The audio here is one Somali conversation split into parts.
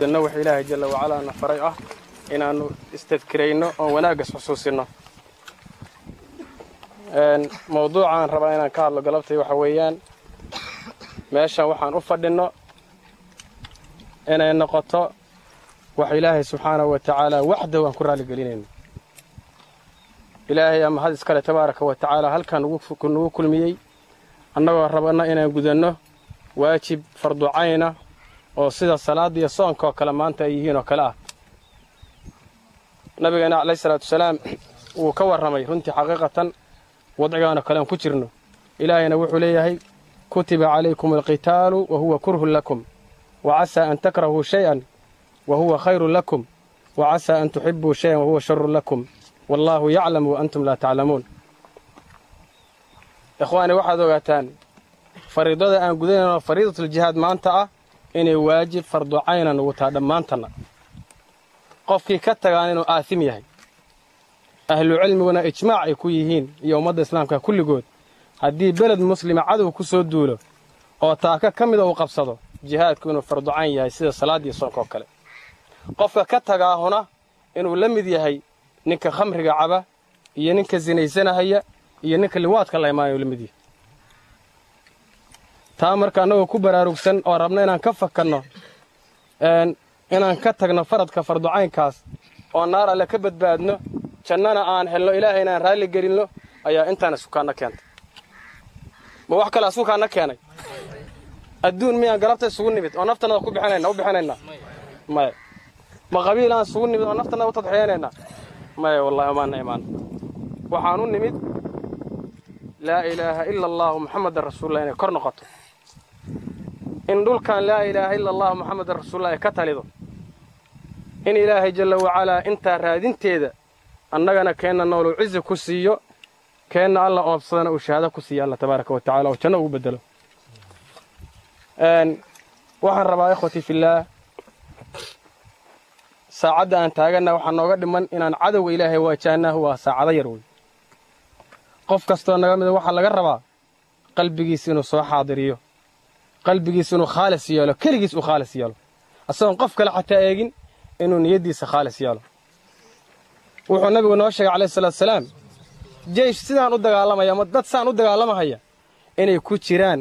danna wax ilaahay jalla wacalaa na faray ah inaannu istadkirayno oon wanaaggas xusuusinno mawduucaan rabaa inaan ka hadlo galabtay waxa weeyaan meeshan waxaan u fadhinno inay noqoto wax ilaahay subxaanahu wa tacaala waxdahu aan ku raalligelinayno ilaahay ama had iskale tabaaraka wa tacaala halkan nagu kulmiyey annagoo rabana inaan gudanno waajib farducayna oo sida salaadda iyo soonka oo kale maanta ay yihiin oo kale ah. Nabigeena calayhi salaatu wasalaam wuu ka warramay runtii xaqiiqatan wadcigaanoo kale aan ku jirno. Ilaahayna wuxuu leeyahay kutiba calaykum alqitaalu wa huwa kurhun lakum wa casaa an takrahuu shay-an wa huwa khayrun lakum wa casaa an tuxibbuu shay-an wa huwa sharun lakum wallaahu yaclamu wa antum laa taclamuun. Ikhwaani waxaad ogaataan fariidada aan gudanayno fariidatuljihaad maanta ah inay waajib farducayna nugu taa dhammaantanna qofkii ka tagaan inuu aasim yahay. Ahlucilmiguna ijmaac ay ku yihiin iyo ummadda islaamka kulligood. Haddii beled muslima cadow ku soo duulo oo taaka ka mida uu qabsado jihaadku inuu farducayn yahay sida salaaddiiyo soonka oo kale. Qofka ka tagaahuna inuu la mid yahay ninka khamriga caba iyo ninka sinaysanahaya iyo ninka liwaadka la imaanayuu la mid yahay taa marka annagoo ku baraarugsan oo rabna inaan ka fakanno inaan ka tagno faradka farducaynkaas oo naar alle ka badbaadno jannana aan helno ilaahayna aan raalli gelinno ayaa intaana sukaanna keentay. Ma wax kalea sukaanna keenay? Adduun miyaan galabta isugu nimid? Oo naftannada ku bixinayna u bixinaynaa maya ma qabiil aan isugu nimid oo naftannada u tadxiyaynaynaa maya wallahi maana imaan. Waxaan u nimid laa ilaaha ila allaahu muxamadan rasuulullah inay kor noqoto in dhulkan laa ilaaha ila allahu muxamadan rasuulullah ay ka talido. In ilaahay jalla wacalaa intaa raadinteeda annagana keenna nooluu cizi ku siiyo keenna alla oobsadana uu shahaado ku siiyo alla tabaaraka wa tacala oo janno ugu beddelo. Waxaan rabaa ikhwatii fillaah saacadda aan taaganna waxaa nooga dhiman inaan cadowga ilaahay waajahnaahu waa saacado yar wey qof kastoo naga mida waxaa laga rabaa qalbigiis inuu soo xaadiriyo qalbigiis inuu khaalis yeelo keligiis uu khaalis yeelo. Asagoon qof kale xataa eegin inuu niyaddiisa khaalis yeelo. Wuxuu nabigu noo sheegay calayhi salaatu salaam jeish sidaan u dagaalamaya ama dad saan u dagaalamahaya? Inay ku jiraan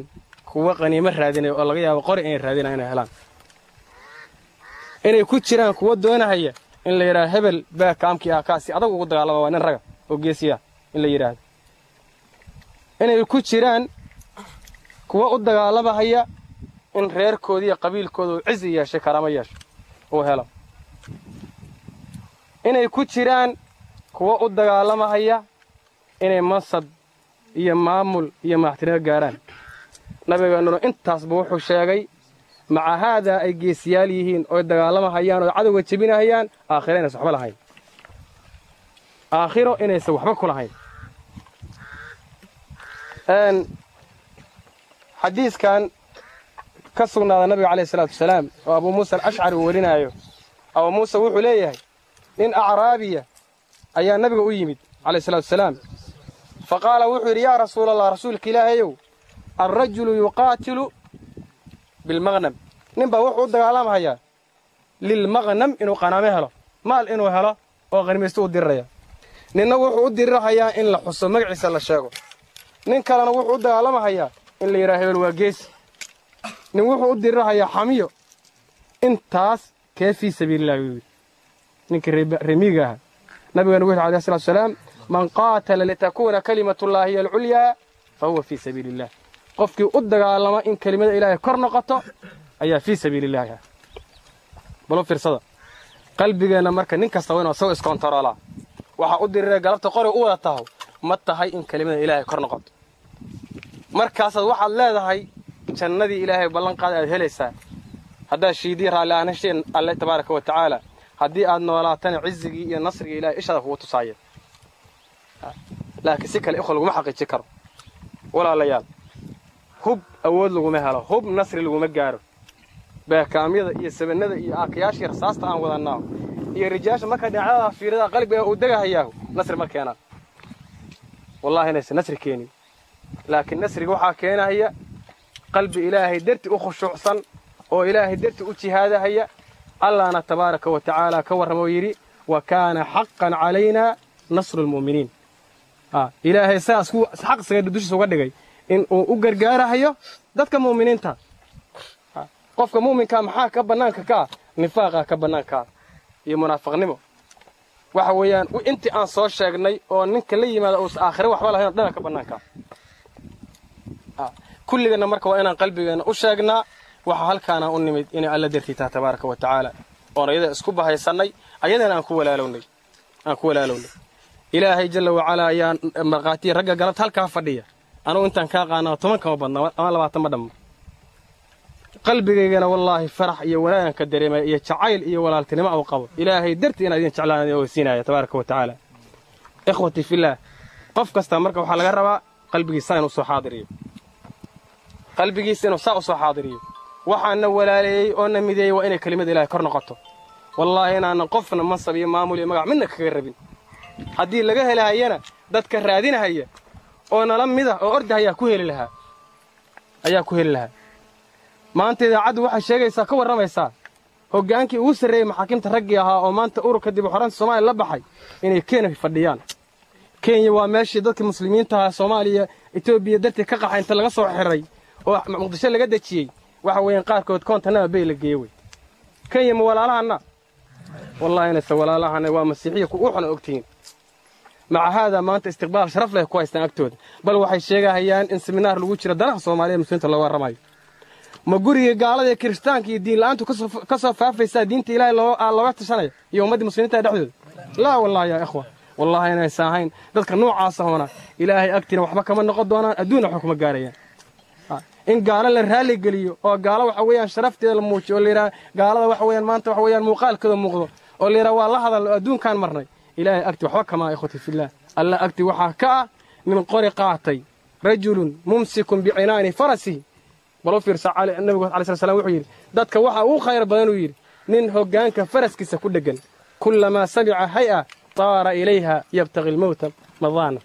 kuwa qaniimo raadinaya oo laga yaabo qori inay raadinaya inay helaan. Inay ku jiraan kuwa doonahaya in la yidhaha hebel baa kaamkii ah kaasi adag ugu dagaalama waa nin raga oo geesiya in la yidhaahdo. Inay ku jiraan kuwa u dagaalamahaya in reerkooda iyo qabiilkooda uu cizi yeeshay karaamo yeesho uu helo. Inay ku jiraan kuwa u dagaalamahaya inay mansab iyo maamul iyo madaxtinimo gaaraan. Nabigeennuna intaasba wuxuu sheegay maca haadaa ay geesiyaal yihiin ooy dagaalamahayaan oo cadowga jebinahayaan aakhiro inaysan waxba lahayn. Aakhiro inaysan waxba ku lahayn xadiiskan ka sugnaada nabiga calayhi salaatu wasalaam oo abuu muusa alashcari uu warinaayo abuu muuse wuxuu leeyahay nin acraabiya ayaa nabiga u yimid calayhi salaatu wasalaam. Fa qaala wuxuu yidhi yaa rasuula allah rasuulka ilaahayow alrajulu yuqaatilu bilmaqnam nin baa wuxuu u dagaalamahayaa lilmaqnam inuu qanaamo helo maal inuu helo oo qanimaysto u diriraya ninna wuxuu u dirirahayaa in la xuso magaciisa la sheego. Nin kalena wuxuu u dagaalamahayaa in la yidhaha hebel waa geesi nin wuxuu u dirirahayaa xamiyo. Intaas kee fii sabiilillahi wuu yidhi ninkii remiiga ahaa. Nabigana wuxu alayh salatu wasalaam man qaatala litakuuna kalimatullaahi hiya alculyaa fa huwa fii sabiili illah qofkii u dagaalama in kelimada ilaahay kor noqoto ayaa fii sabiilillahi ah. Balo fiirsada. Qalbigeenna marka nin kasta waa inu asagoo iskontaroolaa waxaa u dirira galabta qori u wada taho ma tahay in kelimada ilaahay kor noqoto markaasaad waxaad leedahay jannadii ilaahay ballanqaada aad helaysaa haddaad shiidii raalli aan hesheen alle tabaaraka wa tacaala haddii aad noolaatana cizigii iyo nasrigii ilahay ishaada kugu tusaaya laakiin si kale ikhwa laguma xaqiijin karo walaalayaal hub awood laguma helo hub nasri laguma gaaro baakaamyada iyo sabanada iyo aakayaashii rasaasta aan wadannaaho iyo rijaasha marka dhinacyadaa fiirada qalbiga uu degahayaahu nasri ma keenaan wallahi inaysan nasri keenin laakiin nasriga waxaa keenahaya qalbi ilaahay darti u khushuucsan oo ilaahay darti u jihaadahaya. Allahna tabaaraka wa tacaala ka warrama oo yidhi wa kaana xaqan calaynaa nasru lmu'miniin ilaahay saas xaq isaga dushiisa uga dhigay in uu u gargaarahayo dadka mu'miniinta. Qofka mu'minkaa maxaa ka bannaanka ka ah? Nifaaqaa ka bannaankaa iyo munaafiqnimo. Waxa weeyaan intii aan soo sheegnay oo ninka la yimaada uusa aakhire waxba lahayn dhana ka bannaankaa kulligana marka waa inaan qalbigeenna u sheegnaa waxaa halkaana u nimid inay alla dartiitaa tabaaraka wa tacaala. Oon ayada isku bahaysannay ayadana aan ku walaalownay aan ku walaalownay. Ilaahay jalla wacalaa ayaa markhaatiya ragga galabta halkaa fadhiya. Anugu intaan kaa qaanaa toban kama badna ama labaatan ma dhamma. Qalbigaygana wallaahi farax iyo wanaagan ka iyo jacayl iyo walaaltinimo au qabo. Ilaahay dartii inaan idin jeclaan ogeysiinaya tabaaraka wa tacaala. Fillaah qof kasta marka waxaa laga rabaa qalbigiisa inuu soo xaadiriyo qalbigiisa inuu saa u soo xaadiriyo. Waxaana walaaleeyey oo na mideeyey waa inay kelimada ilaahay kor noqoto. Wallaahi inaanan qofna mansab iyo maamul iyo magac midna kaga rabin. Haddii laga helahayana dadka raadinahaya oo nala mida oo ordahayaa ku heli lahaa. Ayaa ku heli lahaa. Maanta idaacaddu waxay sheegaysaa ka warramaysaa hoggaankii ugu sarreeyey maxaakiimta raggii ahaa oo maanta ururka dib u xoranta soomaaliya la baxay inay kenya fadhiyaan. Kenya waa meeshii dadka muslimiinta ahaa soomaaliya etoobiya darteed ka qaxa inta laga soo xiray oo muqdisho laga dejiyey. Waxa weeyaan qaarkood koontanaba bay la geeye wey kenya ma walaalahanna wallahi inayse walaalahana waa masiixiya wuxuna ogtihiin maca haadaa maanta istiqbaal sharaf leh ku haystaan agtooda bal waxay sheegahayaan in seminaar lagu jiro danaha soomaaliya muslimiinta looga warramayo ma guriga gaalada ee kiristaanka iyo diin la'aantu ka soo faafaysaa diinta ilaahay looga tashanaya iyo ummaddii muslimiinta dhexdooda? Laa wallahi yaa ikhwa. Wallahi inaysa ahayn dadka noocaasa ilaahay agtiina waxba kama noqon doonaan adduunna waxba kuma gaarayaan in gaalo la raalli geliyo oo gaalo waxa weeyaan sharafteeda la muujiyo oo layidhaha gaalada waxa weeyaan maanta waxa weeyaan muuqaalkooda muuqdo oo layidhaha waa la hadal oo adduunkaan marnay. Ilaahay agti waxba kamaa ikhwati fillaah alla agti waxaa ka ah nin qori qaatay. Rajulun mumsikun bicinaani farasihi bal u fiirsa nabigu alai sla slam wuxuu yidhi dadka waxa ugu khayr badan uu yidhi nin hoggaanka faraskiisa ku dheggan kullamaa samica hay'a taara ilayha yabtaqi lmowta madaana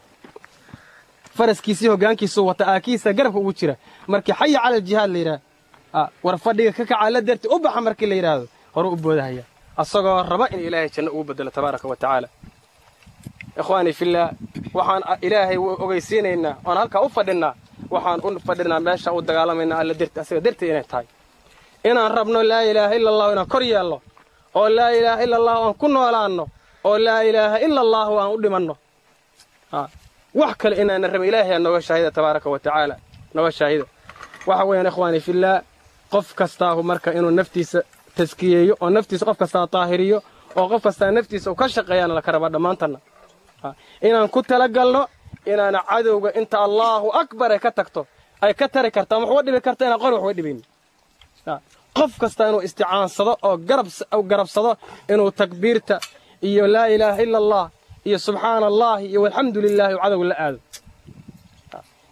faraskiisii hoggaankiisuu wata aakiisa garabka ugu jira. Markii xaya cala la yidhaah war fadhiga ka kacaa la darti u baxa markii la yidhaahdo hore u boodahaya. Asagoo raba in ilaahay janno ugu bedelo tabaaraka wa tacaala. Ikhwaanii fillaah waxaan ilaahay ogeysiinaynaa oon halkaa u fadhinnaa waxaan u fadhinaa meesha u dagaalamaynaa alla darti asaga dartii inay tahay. Inaan rabno laa ilaaha ila allahu inaan kor yeelno oo laa ilaaha ila allahu aan ku noolaanno oo laa ilaaha ila allaahu aan u dhimanno wax kale inaana rabin ilaahay aa nooga shaahida tabaaraka wa tacaala. Nooga shaahida. Waxa weeyaan ikhwaanii fillaah qof kastaahu marka inuu naftiisa taskiyeeyo oo naftiisa qof kastaa taahiriyo oo qof kastaa naftiisa u ka shaqeeyaana laka rabaa dhammaantanna inaan ku talagalno inaana cadowga inta allaahu akbar ay ka tagto ay ka tari karta ama waxuga dhibi karta inaan qori waxuga dhibaynin qof kasta inuu isticaansado oo garabsado inuu takbiirta iyo laa ilaaha ila allah يا سبحان الله يا والحمد لله وعذ ولا عذ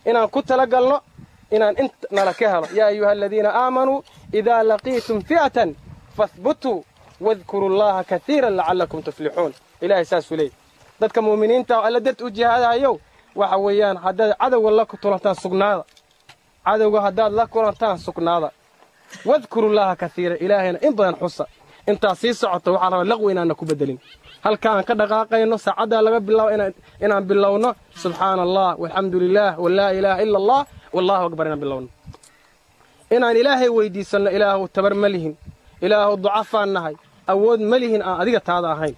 إن كنت لقلنا إن أنت نلكها يا أيها الذين آمنوا إذا لقيتم فئة فاثبتوا واذكروا الله كثيرا لعلكم تفلحون إلى أساس لي ضد كمؤمنين تا ألا درت أجي هذا يو وحويان هذا عذ كنت كتلتان سكن هذا عذ وهذا لا كتلتان سكن هذا واذكروا الله كثيرا إلهنا إن ضيان حصة إن تاسيس عطوا على لغوينا أنكم بدلين halka aan ka dhaqaaqayno saacaddaa laga bilaabo inaan bilowno subxaana allah walxamdu lilaah walaa ilaaha ila allah wallahu akbar inaan bilowno. Inaan ilaahay weyddiisanno ilaahu tabar ma lihin. Ilaahu ducafaan nahay. Awood ma lihin aan adiga taada ahayn.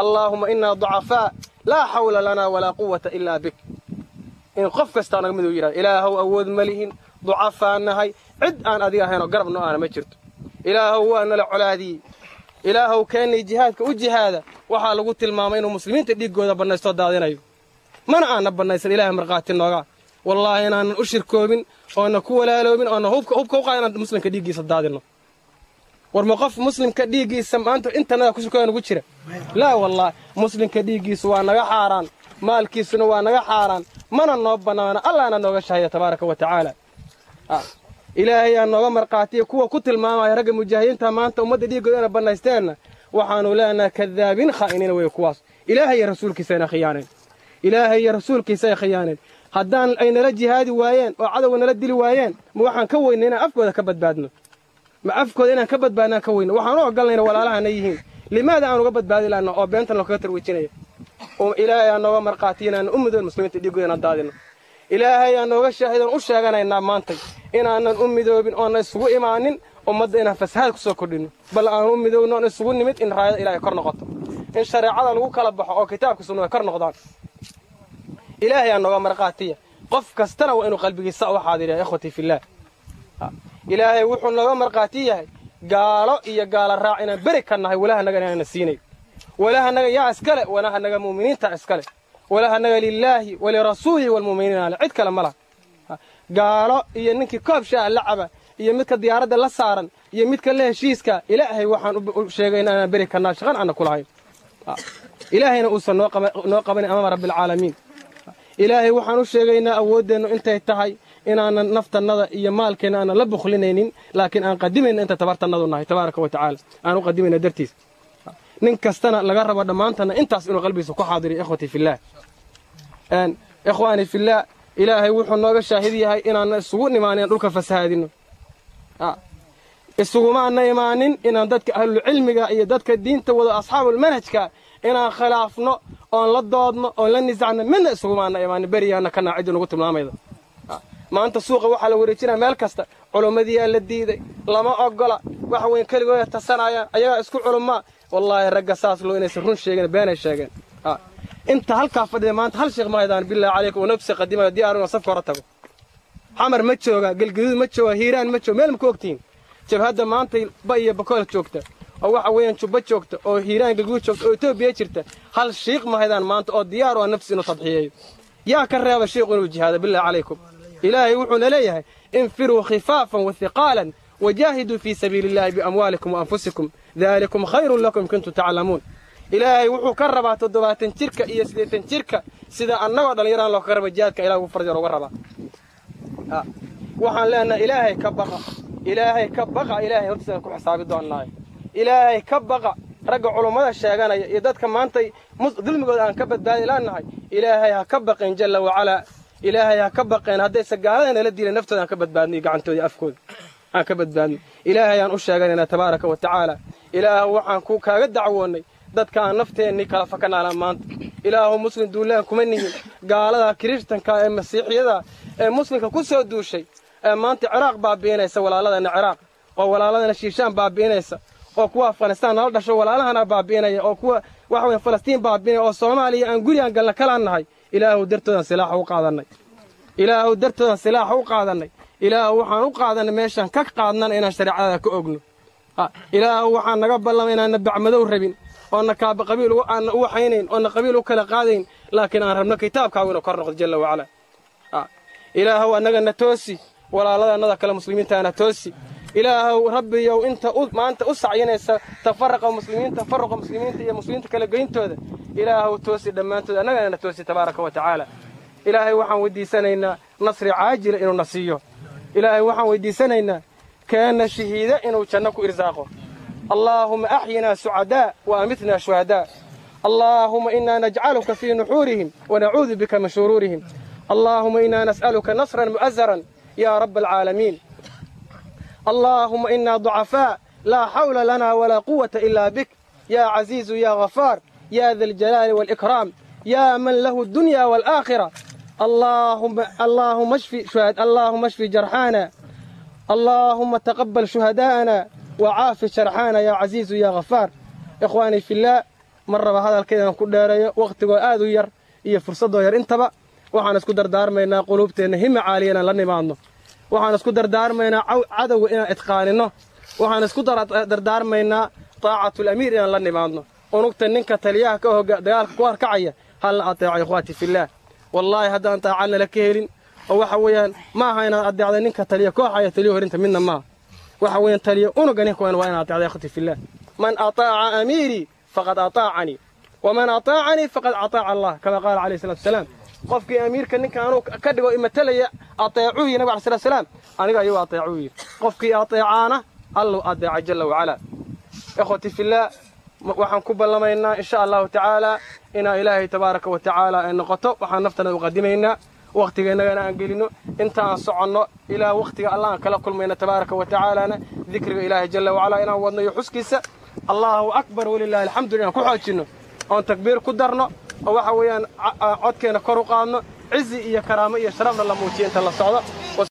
Allaahuma innaa ducafaa laa xawla lanaa walaa quwata ilaa bik. In qof kastaa naga miduu yidhahdo ilaahow awood ma lihin ducafaan nahay. Cid aan adiga ahaynoo garab no aana ma jirto. Ilaahow waa nala colaadiyey ilaahow keennay jihaadka u jihaada waxaa lagu tilmaamay inuu muslimiinta dhiiggooda bannaystoo daadinayo. Mana aanna bannaysan ilahay markhaati noogaa wallaahi inaanan u shirkoobin oona ku walaaloobin oona hubka u qaada inaan muslimka dhiiggiisa daadinno. War ma qof muslimka dhiiggiisa maanta intanada kushirkooda nugu jira? Laa wallaahi muslimka dhiiggiisu waa naga xaaraan maalkiisuna waa naga xaaraan. Mana noo bannaana allaana nooga shahaya tabaaraka wa tacaala ilaahay aa nooga markhaatiya kuwa ku tilmaamaya ragga mujaahidiinta maanta ummadda dhiiggooda ina bannaysteenna. Waxaannu leenahay kadaabiin khaa'iniina wey kuwaas. Ilaahay iyo rasuulkiisa ayna khiyaaneen. Ilaahay iyo rasuulkiisa ay khiyaaneen. Haddaan ay nala jihaadi waayeen oo cadowga nala dili waayeen ma waxaan ka weynay inaan afkooda ka badbaadno? Ma afkooda inaan ka badbaadnaan ka weyno waxaan u ogolnayna walaalahana yihiin. Limaada aan uga badbaadi lahna oo beentan loo kaga tarwijinaya oo ilaahay aan nooga marqaatiyo inaan u midoon muslimiinta dhiiggooda daadino. Ilaahay aan nooga shaahidan u sheeganaynaa maantay inaanan u midoobin oonan isugu imaanin ummadda inaan fasahaad ku soo kordhino. Bal aan u midoobno oon isugu nimid in raayada ilaahay kor noqoto. In shareecada lagu kala baxo oo kitaabka sunna ay kor noqdaan. Ilaahay aan nooga marqaatiya. Qof kastana waa inuu qalbigiisa u xaadiriya ikhwatii fillaah ilaahay wuxuu nooga marqaati yahay. Gaalo iyo gaala raac inaan beri ka nahay walahanaga inaana siinay. Walahanaga yaa iskale walahanaga mu'miniinta iskale. Walahanaga lilaahi walirasuulihi walmu'miniina ale cid kale ma laha gaalo iyo ninkii koob shaah la caba iyo midka diyaaradda la saaran iyo midka la heshiiska ilaahay waxaan u sheegay inaanan beri ka nahay shaqan aanna ku lahayn ilaahayna uusan noo qabanin amama rabbialcaalamiin ilaahay waxaan u sheegaynaa awooddeennu intay tahay inaanan naftannada iyo maalkeenna aanan la bukhlinaynin laakiin aan qadimayna inta tabartannadu nahay tabaaraka wa tacaala aan u qadimayna dartiis nin kastana laga rabo dhammaantanna intaas inuu qalbigiisa ku xaadiriyo ikhwatii fillaah ikhwaanii fillaah ilaahay wuxuu nooga shaahid yahay inaanna isugu imaanin dhulka fasahaadino isugumaana imaanin inaan dadka ahlulcilmiga iyo dadka diinta wado asxaabulmanhajka inaan khilaafno oon la doodno oon la nisacno midna isugumaana imaanin. Beriyaana ka naaciddu nagu tilmaamayda maanta suuqa waxaa la wareejinaya meel kasta. Culummadiyaa la diiday lama ogola. Waxa weyn keligooda tasanayaan ayagaa isku culummaa. Wallaahi ragga saas loo inaysan run sheegeen beenay sheegeen انت هلكا فدي ما انت هل شيخ مايدان بالله عليك ونفسي قديمة ديارنا صفقة رتبه. حمر متشوغا قل قل متشوغا هيران متشو ميل مكوكتين. شوف هذا ما انت باية بكل تشوكتا أو واحد وين شو بتشوكتا أو هيران قل قل تشوكتا أو توبي اتشرتا هل شيخ مايدان ما انت أو ديارو نفسي نصدحيه؟ يا كرر هذا الشيخ ونوجه هذا بالله عليكم. إلهي وحن إليها انفروا خفافا وثقالا وجاهدوا في سبيل الله بأموالكم وأنفسكم. ذلكم خير لكم كنتم تعلمون. Ilaahay wuxuu ka rabaa toddobaatan jirka iyo siddeetan jirka sida annagoo dhallinyaraan loo kaga raba jihaadka ilah ugu farjar uga rabaa. Waxaan leenahay ilaahay ka baqa ilaahay ka baqa ilaahay hortiisaan ku xisaabi doonnaayo ilaahay ka baqa ragga culummada sheeganaya iyo dadka maanta dulmigooda aan ka badbaadi laannahay. Ilaahay ha ka baqeen jalla wacalaa ilaahay ha ka baqeen haddayse gaalada nala diilan naftooda aan ka badbaadniyo gacantooda afkooda aan ka badbaadno ilaahay aan u sheeganaynaa tabaaraka wa tacaala. Ilaahu waxaan ku kaaga dacwoonnay dadka aan nafteennii kala fakanaalaan maanta. Ilaahu muslim duulaan kuma nihin gaalada kiristanka ee masiixiyada ee muslimka ku soo duushay ee maanta ciraaq baabi'inaysa walaaladana ciraaq oo walaaladana shiishaan baabi'inaysa oo kuwa afghanistaan nala dhasho walaalahana baabi'inaya oo kuwa waxa weye falastiin baabi'inaya oo soomaaliya aan guri aan galna kalaan nahay ilaahu dartoodan silaaxa u qaadannay. Ilaahu dartoodan silaaxa u qaadannay. Ilaahu waxaan u qaadannay meeshaan ka qaadnana inaan shareecadada ka ogno. Ilaahu waxaan naga ballamay inaanna bacmadow rabin oona qabiil aanna u waxaynayn oona qabiil u kala qaadayn laakiin aan rabno kitaabkaagu inuu kor noqdo jalla wacalaa ilaahow annagana toosi walaaladannada kale muslimiintaana toosi. Ilaahow rabbiyow inta maanta u sacyinaysa tafaraqa muslimiinta tafaruqa muslimiinta iyo muslimiinta kala geyntooda ilaahow toosi dhammaantood annagana toosi tabaaraka wa tacaala. Ilaahay waxaan weydiisanaynaa nasri caajila inuu na siiyo. Ilaahay waxaan weydiisanaynaa keenna shahiida inuu janno ku irsaaqo اللهم أحينا سعداء وأمتنا شهداء. اللهم إنا نجعلك في نحورهم ونعوذ بك من شرورهم. اللهم إنا نسألك نصرا مؤزرا يا رب العالمين. اللهم إنا ضعفاء لا حول لنا ولا قوة إلا بك. يا عزيز يا غفار يا ذا الجلال والإكرام يا من له الدنيا والآخرة. اللهم اللهم اشفي شهد اللهم اشفي جرحانا. اللهم تقبل شهداءنا. Wacaafi sharxaana yaa casiizu yaa ghafaar. Ikhwaanii fillaah mar raba hadalkaydaan ku dheereeyo wakhtigoo aad u yar iyo fursaddoo yar intaba. Waxaan isku dardaarmaynaa quluubteenna hima caaliya inaan la nimaadno. Waxaan isku dardaarmaynaa cadowga inaan idqaaninno waxaan isku dardaarmaynaa taacatulamiir inaan la nimaadno. Unugta ninka taliyaha ka hoga dagaalka ku harkacaya halla ateeco ikhwaati fillaah wallaahi haddaan taacadna la ka helin. Oo waxa weeyaan ma aha inaad adeecday ninka taliya kooxaya taliyo horinta midna maaha waxa weeyaan taliya unuga ninka waa inaad adeecday ikhwati fillaah man ataaca amiirii faqad ataacanii waman ataacanii faqad ataaca allah kama qaala calayhi salatu wasalaam qofkii amiirka ninka anuu ka dhigo imatalaya ateecuu yii nabig alai salatu salaam aniga ayuu ateecuu yidhi qofkii ateecaana allow adeeca jalla wacalaa ikhwati fillaah waxaan ku ballamaynaa insha allahu tacaala inaa ilaahay tabaaraka wa tacaala ay noqoto waxaan naftana u qadimaynaa wakhtigeennagana aan gelinno inta aan soconno ilaa wakhtiga alla aan kala kulmayna tabaaraka wa tacaalana dikriga ilaahay jalla wacalaa inaan wadno iyo xuskiisa allaahu akbar walilaahi alxamdu inaan ku xoojinno oon takbiir ku darno oo waxa weeyaan codkeenna kor u qaadno cizi iyo karaamo iyo sharafna la muujiyo inta la socdo